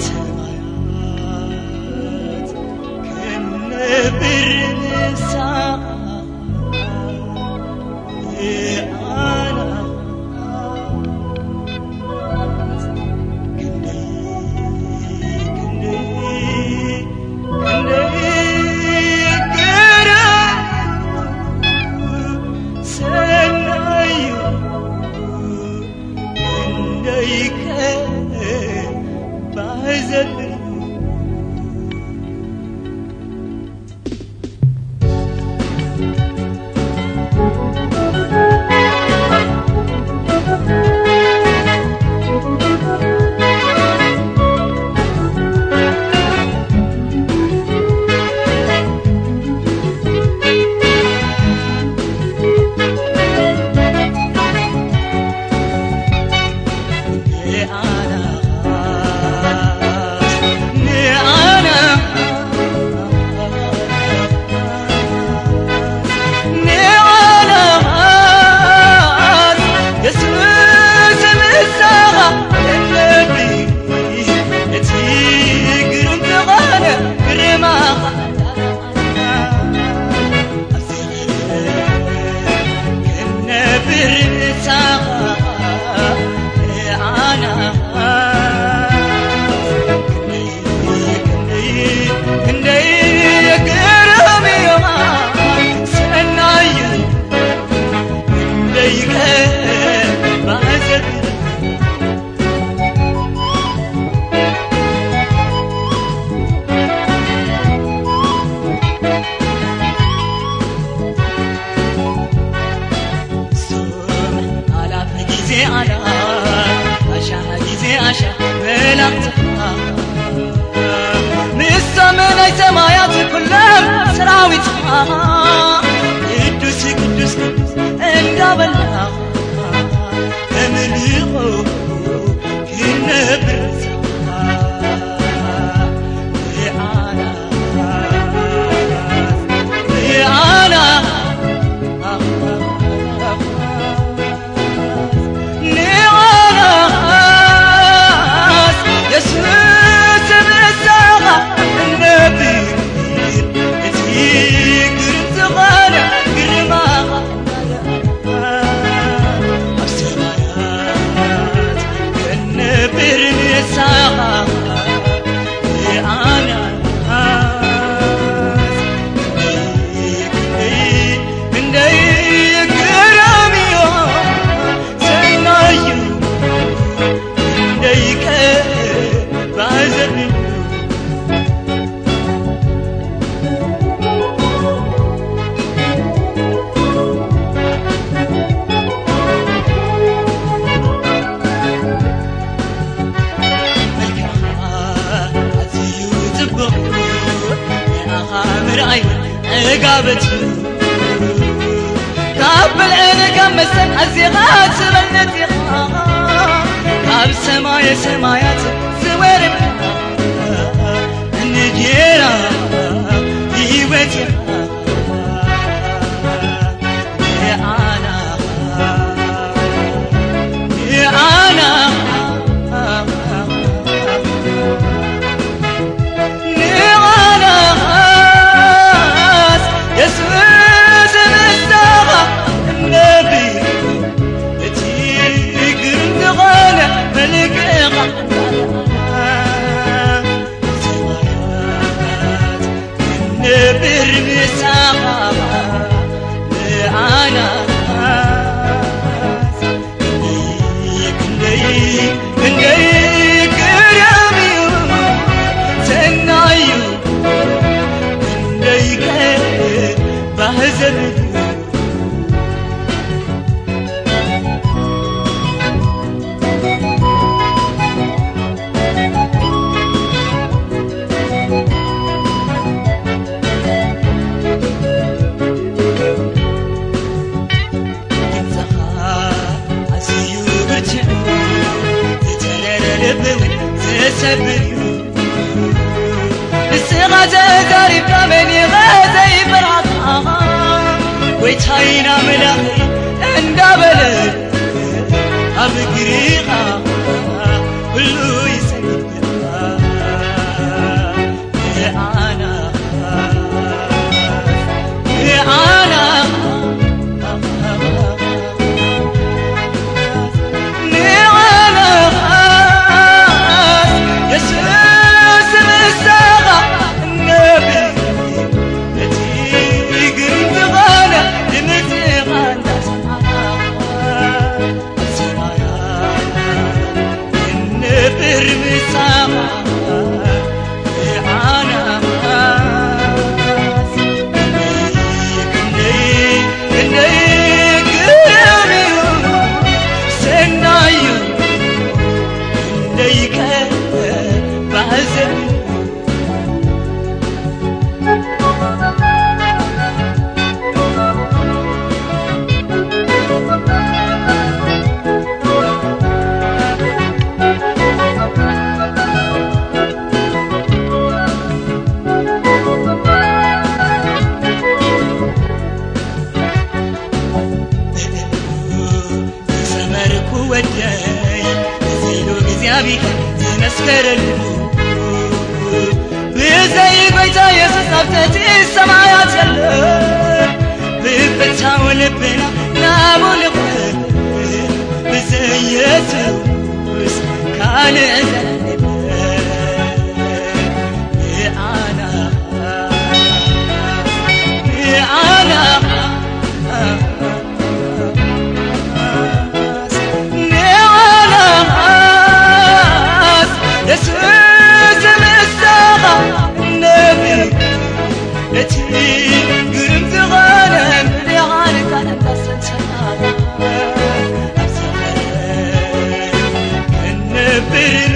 Sen hayat, günle birini sen. ንሰመናይ ሰማያት ኩለም ሰራዊት ቅዱስ ቅዱስ እንዳበላ ዕጋበት ካብ ብልዕን ካብ መስተን ኣዝኻ ትበልጥ ኢኻ ካብ ሰማየ ሰማያት ዝወርድ derdi سبري سغد قريب مني غدا ጎይታይና መላኺ እንዳበለ ኣብ እግሪኻ ኩሉ ዝመስከረሉ ብዘይ የሱስ ኣብተቲ ሰማያት ዘሎ ብፍታው ልብና ናሙልኽ ብዘይ የሱስ ካልእ Amen.